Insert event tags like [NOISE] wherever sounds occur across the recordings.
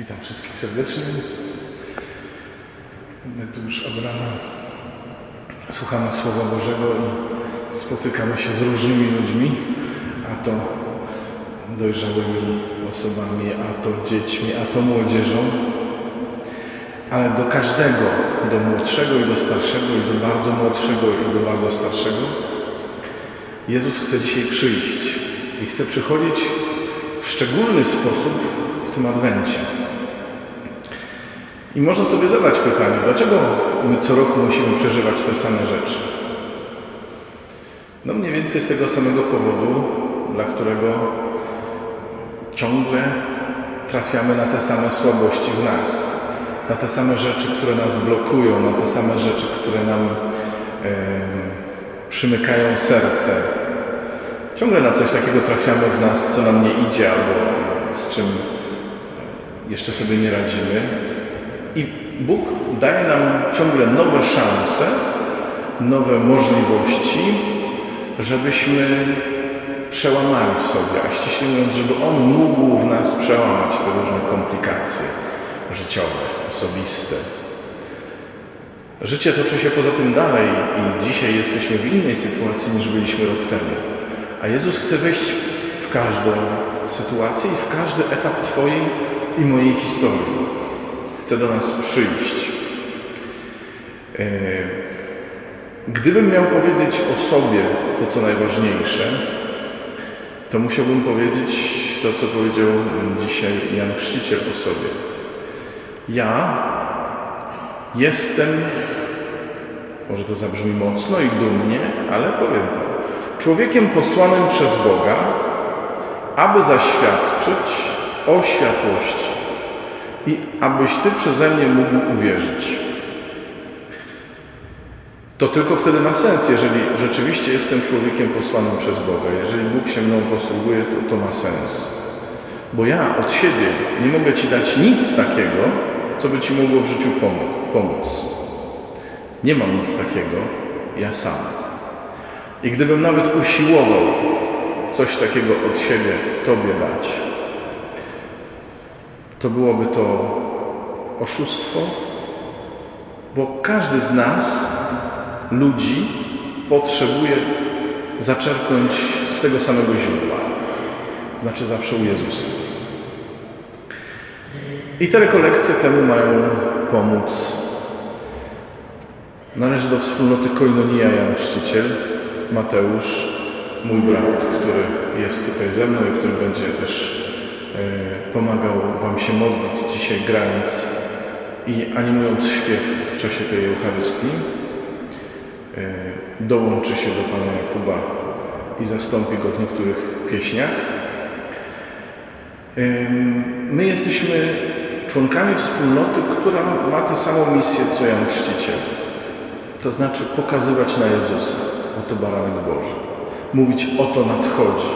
Witam wszystkich serdecznie. My tu już od rana słuchamy Słowa Bożego i spotykamy się z różnymi ludźmi, a to dojrzałymi osobami, a to dziećmi, a to młodzieżą. Ale do każdego, do młodszego i do starszego, i do bardzo młodszego i do bardzo starszego, Jezus chce dzisiaj przyjść i chce przychodzić w szczególny sposób w tym Adwencie. I można sobie zadać pytanie, dlaczego my co roku musimy przeżywać te same rzeczy? No mniej więcej z tego samego powodu, dla którego ciągle trafiamy na te same słabości w nas, na te same rzeczy, które nas blokują, na te same rzeczy, które nam e, przymykają serce. Ciągle na coś takiego trafiamy w nas, co nam nie idzie albo z czym jeszcze sobie nie radzimy. I Bóg daje nam ciągle nowe szanse, nowe możliwości, żebyśmy przełamali w sobie, a ściśle mówiąc, żeby On mógł w nas przełamać te różne komplikacje życiowe, osobiste. Życie toczy się poza tym dalej i dzisiaj jesteśmy w innej sytuacji niż byliśmy rok temu. A Jezus chce wejść w każdą sytuację i w każdy etap Twojej i mojej historii. Chce do nas przyjść. E, gdybym miał powiedzieć o sobie to, co najważniejsze, to musiałbym powiedzieć to, co powiedział dzisiaj Jan Chrzciciel o sobie. Ja jestem, może to zabrzmi mocno i dumnie, ale powiem to, człowiekiem posłanym przez Boga, aby zaświadczyć o światłości i abyś Ty przeze mnie mógł uwierzyć. To tylko wtedy ma sens, jeżeli rzeczywiście jestem człowiekiem posłanym przez Boga. Jeżeli Bóg się mną posługuje, to to ma sens. Bo ja od siebie nie mogę Ci dać nic takiego, co by Ci mogło w życiu pomóc. Nie mam nic takiego, ja sam. I gdybym nawet usiłował coś takiego od siebie Tobie dać, to byłoby to oszustwo, bo każdy z nas, ludzi, potrzebuje zaczerpnąć z tego samego źródła. Znaczy zawsze u Jezusa. I te rekolekcje temu mają pomóc. Należy do wspólnoty Koinonia Jan Chrzciciel, Mateusz, mój brat, który jest tutaj ze mną i który będzie też pomagał Wam się modlić dzisiaj grając i animując śpiew w czasie tej Eucharystii. E, dołączy się do Pana Jakuba i zastąpi go w niektórych pieśniach. E, my jesteśmy członkami wspólnoty, która ma tę samą misję co Jan Chrzciciel. To znaczy pokazywać na Jezusa. Oto baranek Boży. Mówić oto nadchodzi.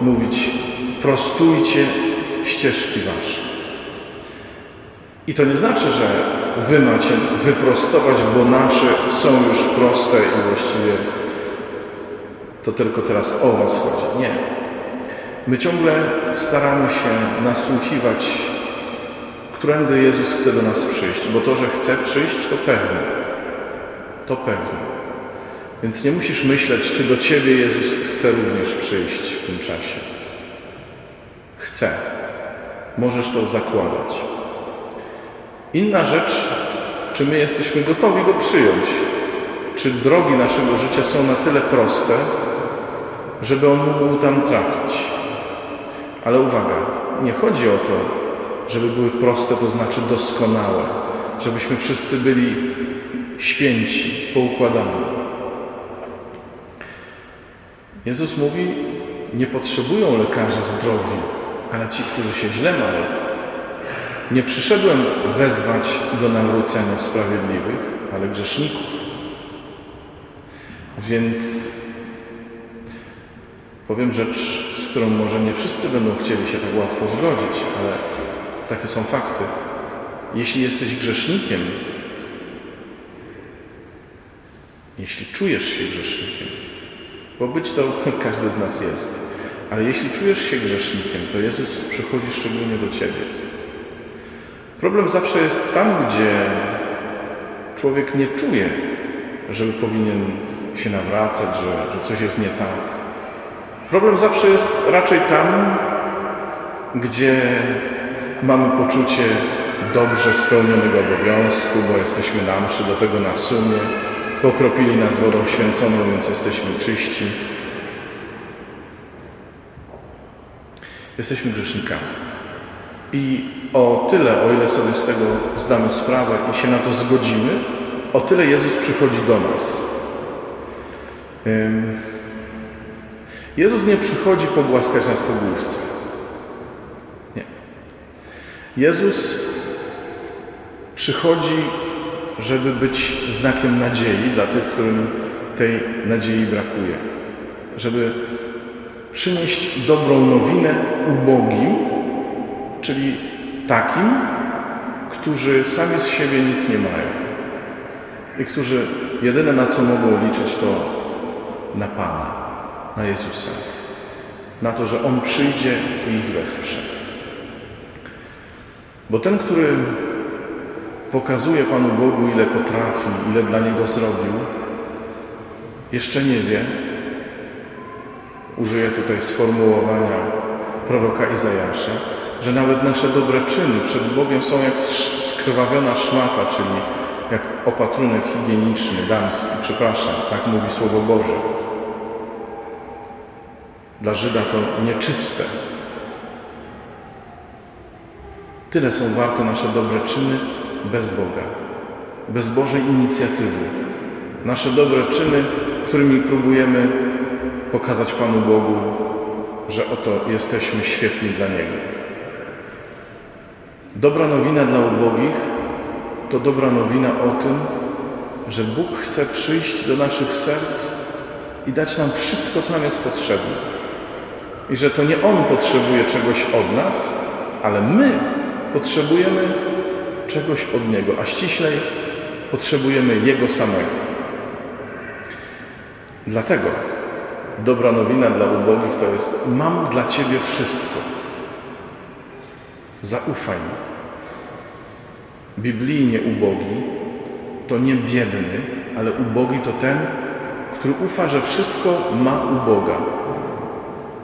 Mówić prostujcie ścieżki wasze. I to nie znaczy, że wy macie wyprostować, bo nasze są już proste i właściwie to tylko teraz o was chodzi. Nie. My ciągle staramy się nasłuchiwać, którędy Jezus chce do nas przyjść, bo to, że chce przyjść, to pewne. To pewne. Więc nie musisz myśleć, czy do Ciebie Jezus chce również przyjść w tym czasie. Chce. Możesz to zakładać. Inna rzecz, czy my jesteśmy gotowi Go przyjąć. Czy drogi naszego życia są na tyle proste, żeby On mógł tam trafić. Ale uwaga, nie chodzi o to, żeby były proste, to znaczy doskonałe, żebyśmy wszyscy byli święci, poukładani. Jezus mówi, nie potrzebują lekarza zdrowi, ale ci, którzy się źle mają. Nie przyszedłem wezwać do nawrócenia sprawiedliwych, ale grzeszników. Więc powiem rzecz, z którą może nie wszyscy będą chcieli się tak łatwo zgodzić, ale takie są fakty. Jeśli jesteś grzesznikiem, jeśli czujesz się grzesznikiem, bo być to [LAUGHS] każdy z nas jest, ale jeśli czujesz się grzesznikiem, to Jezus przychodzi szczególnie do Ciebie. Problem zawsze jest tam, gdzie człowiek nie czuje, że powinien się nawracać, że, że coś jest nie tak. Problem zawsze jest raczej tam, gdzie mamy poczucie dobrze spełnionego obowiązku, bo jesteśmy na mszy, do tego na sumie, pokropili nas wodą święconą, więc jesteśmy czyści. Jesteśmy grzesznikami. I o tyle, o ile sobie z tego zdamy sprawę i się na to zgodzimy, o tyle Jezus przychodzi do nas. Jezus nie przychodzi pogłaskać nas po główce. Nie. Jezus przychodzi, żeby być znakiem nadziei dla tych, którym tej nadziei brakuje. Żeby przynieść dobrą nowinę ubogim, czyli takim, którzy sami z siebie nic nie mają i którzy jedyne na co mogą liczyć to na Pana, na Jezusa, na to, że On przyjdzie i ich wesprze. Bo ten, który pokazuje Panu Bogu, ile potrafi, ile dla Niego zrobił, jeszcze nie wie, użyję tutaj sformułowania proroka Izajasza, że nawet nasze dobre czyny przed Bogiem są jak skrwawiona szmata, czyli jak opatrunek higieniczny, damski, przepraszam, tak mówi Słowo Boże. Dla Żyda to nieczyste. Tyle są warte nasze dobre czyny bez Boga, bez Bożej inicjatywy. Nasze dobre czyny, którymi próbujemy pokazać Panu Bogu, że oto jesteśmy świetni dla Niego. Dobra nowina dla ubogich to dobra nowina o tym, że Bóg chce przyjść do naszych serc i dać nam wszystko, co nam jest potrzebne. I że to nie On potrzebuje czegoś od nas, ale my potrzebujemy czegoś od Niego, a ściślej potrzebujemy Jego samego. Dlatego dobra nowina dla ubogich to jest: Mam dla Ciebie wszystko. Zaufaj mi. Biblijnie ubogi to nie biedny, ale ubogi to ten, który ufa, że wszystko ma u Boga.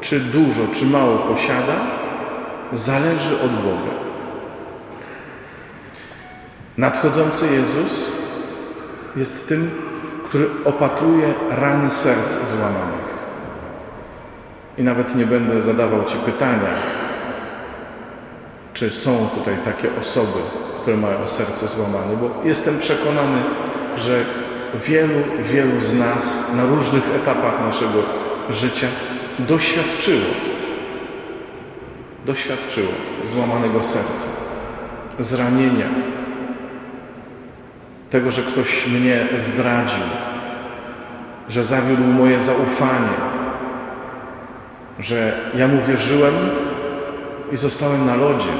Czy dużo, czy mało posiada, zależy od Boga. Nadchodzący Jezus jest tym, który opatruje rany serc złamanych. I nawet nie będę zadawał Ci pytania, czy są tutaj takie osoby, które mają serce złamane, bo jestem przekonany, że wielu, wielu z nas na różnych etapach naszego życia doświadczyło, doświadczyło złamanego serca, zranienia, tego, że ktoś mnie zdradził, że zawiódł moje zaufanie, że ja mu wierzyłem i zostałem na lodzie.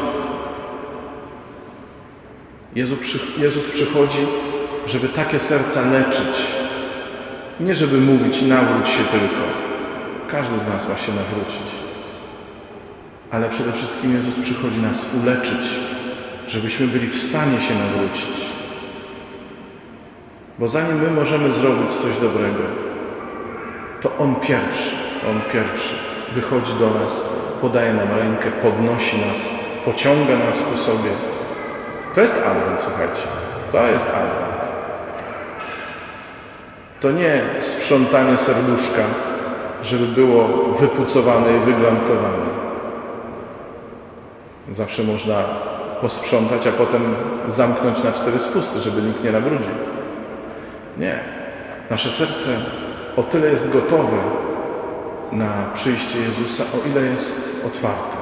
Jezus, przychodzi, żeby takie serca leczyć. Nie żeby mówić nawróć się tylko. Każdy z nas ma się nawrócić. Ale przede wszystkim Jezus przychodzi nas uleczyć, żebyśmy byli w stanie się nawrócić. Bo zanim my możemy zrobić coś dobrego, to On pierwszy, On pierwszy wychodzi do nas, podaje nam rękę, podnosi nas, pociąga nas ku sobie. To jest Adwent, słuchajcie. To jest Adwent. To nie sprzątanie serduszka, żeby było wypucowane i wyglancowane. Zawsze można posprzątać, a potem zamknąć na cztery spusty, żeby nikt nie nabrudził. Nie. Nasze serce o tyle jest gotowe na przyjście Jezusa, o ile jest otwarte.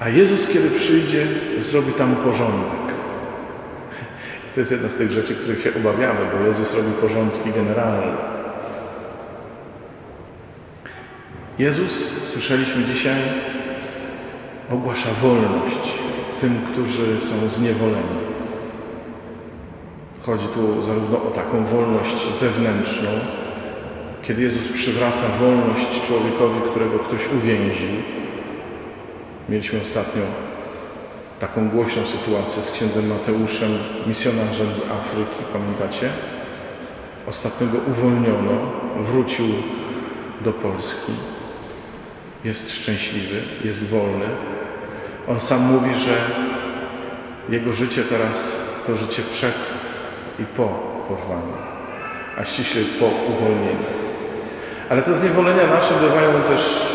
A Jezus, kiedy przyjdzie, zrobi tam porządek. [LAUGHS] To jest jedna z tych rzeczy, których się obawiamy, bo Jezus robi porządki generalne. Jezus, słyszeliśmy dzisiaj, ogłasza wolność tym, którzy są zniewoleni. Chodzi tu zarówno o taką wolność zewnętrzną, kiedy Jezus przywraca wolność człowiekowi, którego ktoś uwięził. Mieliśmy ostatnio taką głośną sytuację z księdzem Mateuszem, misjonarzem z Afryki, pamiętacie? Ostatniego uwolniono, wrócił do Polski. Jest szczęśliwy, jest wolny. On sam mówi, że jego życie teraz to życie przed i po porwaniu, a ściśle po uwolnieniu. Ale te zniewolenia nasze bywają też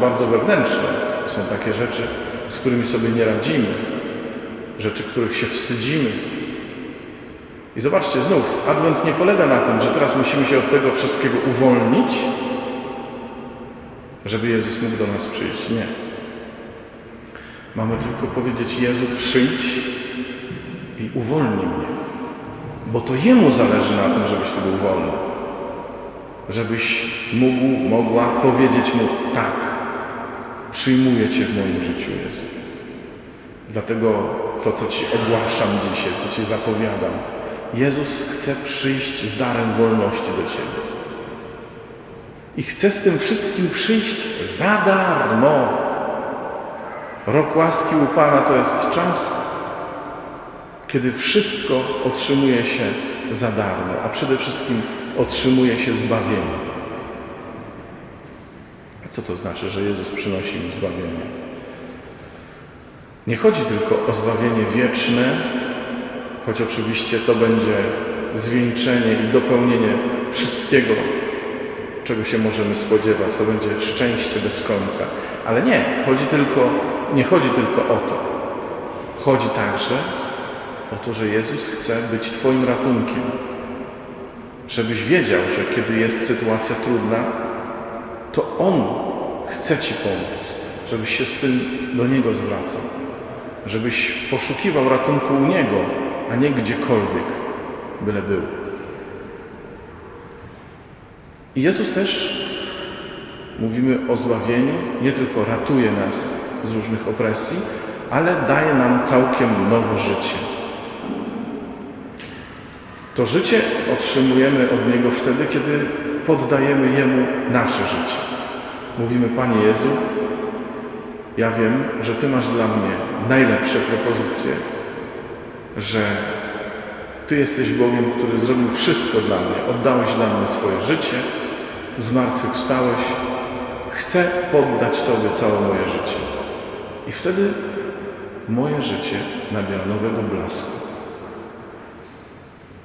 bardzo wewnętrzne. Są takie rzeczy, z którymi sobie nie radzimy, rzeczy, których się wstydzimy. I zobaczcie, znów, Adwent nie polega na tym, że teraz musimy się od tego wszystkiego uwolnić, żeby Jezus mógł do nas przyjść. Nie. Mamy tylko powiedzieć: Jezu, przyjdź i uwolnij mnie. Bo to Jemu zależy na tym, żebyś Ty był wolny. Żebyś mógł, mogła powiedzieć Mu: Tak, przyjmuję Cię w moim życiu, Jezu. Dlatego to, co Ci ogłaszam dzisiaj, co Ci zapowiadam, Jezus chce przyjść z darem wolności do Ciebie. I chce z tym wszystkim przyjść za darmo. Rok łaski u Pana to jest czas, kiedy wszystko otrzymuje się za darmo, a przede wszystkim otrzymuje się zbawienie. A co to znaczy, że Jezus przynosi mi zbawienie? Nie chodzi tylko o zbawienie wieczne, choć oczywiście to będzie zwieńczenie i dopełnienie wszystkiego, czego się możemy spodziewać. To będzie szczęście bez końca. Ale nie, chodzi tylko, nie chodzi tylko o to. Chodzi także o to, że Jezus chce być Twoim ratunkiem. Żebyś wiedział, że kiedy jest sytuacja trudna, to On chce Ci pomóc. Żebyś się z tym do Niego zwracał. Żebyś poszukiwał ratunku u Niego, a nie gdziekolwiek, byle był. I Jezus też, mówimy o zbawieniu, nie tylko ratuje nas z różnych opresji, ale daje nam całkiem nowe życie. To życie otrzymujemy od Niego wtedy, kiedy poddajemy Jemu nasze życie. Mówimy, Panie Jezu, ja wiem, że Ty masz dla mnie najlepsze propozycje, że Ty jesteś Bogiem, który zrobił wszystko dla mnie. Oddałeś dla mnie swoje życie, zmartwychwstałeś. Chcę poddać Tobie całe moje życie. I wtedy moje życie nabiera nowego blasku.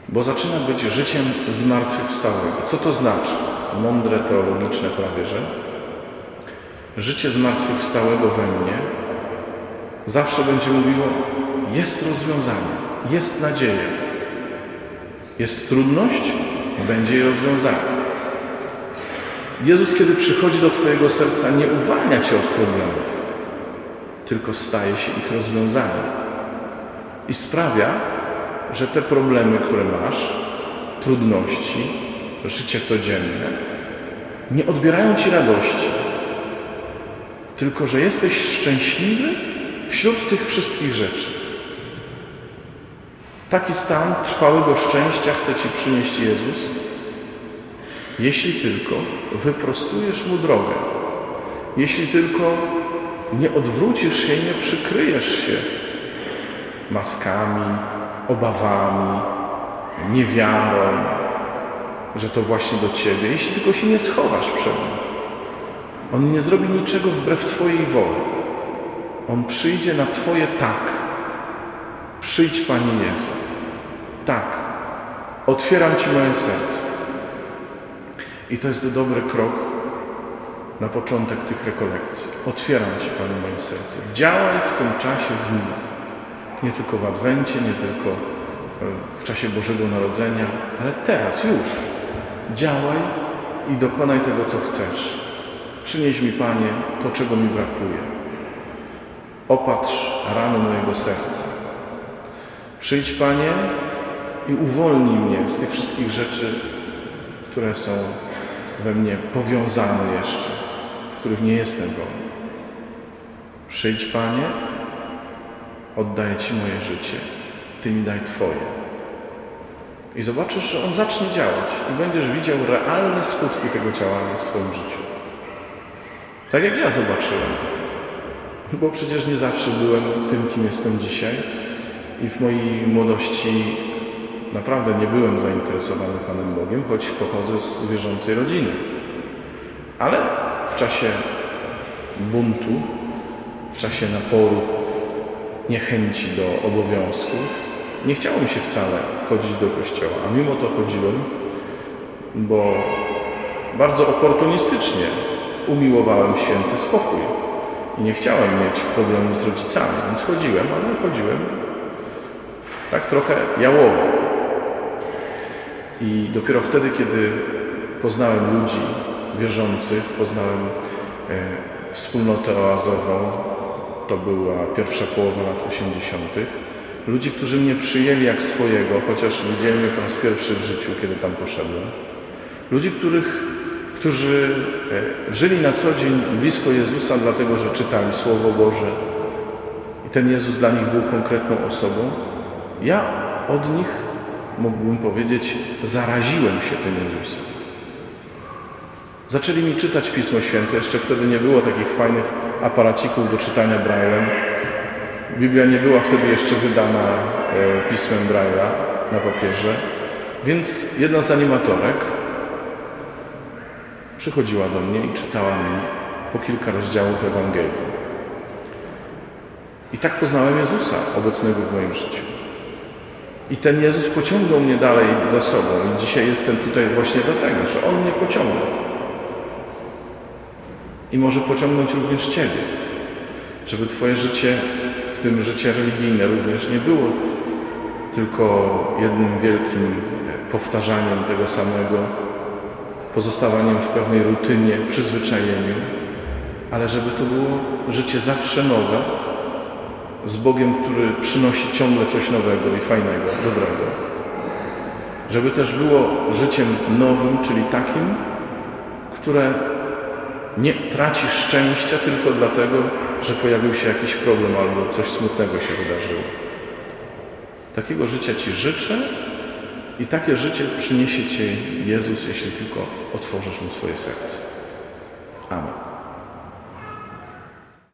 Bo zaczyna być życiem zmartwychwstałego. Co to znaczy? Mądre, teologiczne prawie, że? Życie zmartwychwstałego we mnie zawsze będzie mówiło, jest rozwiązanie, jest nadzieja. Jest trudność, będzie jej rozwiązanie. Jezus, kiedy przychodzi do Twojego serca, nie uwalnia Cię od problemów, tylko staje się ich rozwiązaniem. I sprawia, że te problemy, które masz, trudności, życie codzienne, nie odbierają Ci radości, tylko że jesteś szczęśliwy wśród tych wszystkich rzeczy. Taki stan trwałego szczęścia chce Ci przynieść Jezus, jeśli tylko wyprostujesz Mu drogę, jeśli tylko nie odwrócisz się i nie przykryjesz się maskami, obawami, niewiarą, że to właśnie do Ciebie, jeśli tylko się nie schowasz przed Nim. On nie zrobi niczego wbrew Twojej woli. On przyjdzie na Twoje tak. Przyjdź, Panie Jezu. Tak. Otwieram Ci moje serce. I to jest dobry krok na początek tych rekolekcji. Otwieram Ci, Panie, moje serce. Działaj w tym czasie w nim. Nie tylko w Adwencie, nie tylko e, w czasie Bożego Narodzenia, ale teraz, już. Działaj i dokonaj tego, co chcesz. Przynieś mi, Panie, to, czego mi brakuje. Opatrz rany mojego serca. Przyjdź, Panie, i uwolnij mnie z tych wszystkich rzeczy, które są we mnie powiązane jeszcze, w których nie jestem wolny. Przyjdź, Panie, oddaję Ci moje życie, Ty mi daj Twoje. I zobaczysz, że On zacznie działać i będziesz widział realne skutki tego działania w swoim życiu. Tak jak ja zobaczyłem. Bo przecież nie zawsze byłem tym, kim jestem dzisiaj i w mojej młodości naprawdę nie byłem zainteresowany Panem Bogiem, choć pochodzę z wierzącej rodziny. Ale w czasie buntu, w czasie naporu, niechęci do obowiązków, nie chciało mi się wcale chodzić do kościoła, a mimo to chodziłem, bo bardzo oportunistycznie umiłowałem święty spokój i nie chciałem mieć problemów z rodzicami, więc chodziłem, ale chodziłem tak trochę jałowo. I dopiero wtedy, kiedy poznałem ludzi wierzących, poznałem e, wspólnotę oazową, to była pierwsza połowa lat 80., ludzi, którzy mnie przyjęli jak swojego, chociaż widzieli mnie po raz pierwszy w życiu, kiedy tam poszedłem. Ludzi, których, którzy e, żyli na co dzień blisko Jezusa, dlatego że czytali Słowo Boże i ten Jezus dla nich był konkretną osobą. Ja od nich, mógłbym powiedzieć, zaraziłem się tym Jezusem. Zaczęli mi czytać Pismo Święte. Jeszcze wtedy nie było takich fajnych aparacików do czytania Braillem. Biblia nie była wtedy jeszcze wydana e, pismem Braille'a na papierze. Więc jedna z animatorek przychodziła do mnie i czytała mi po kilka rozdziałów Ewangelii. I tak poznałem Jezusa obecnego w moim życiu. I ten Jezus pociągnął mnie dalej za sobą. I dzisiaj jestem tutaj właśnie dlatego, że On mnie pociągnął. I może pociągnąć również Ciebie, żeby Twoje życie, w tym życie religijne również nie było tylko jednym wielkim powtarzaniem tego samego, pozostawaniem w pewnej rutynie, przyzwyczajeniu, ale żeby to było życie zawsze nowe, z Bogiem, który przynosi ciągle coś nowego i fajnego, dobrego. Żeby też było życiem nowym, czyli takim, które nie traci szczęścia tylko dlatego, że pojawił się jakiś problem albo coś smutnego się wydarzyło. Takiego życia Ci życzę i takie życie przyniesie Ci Jezus, jeśli tylko otworzysz Mu swoje serce. Amen.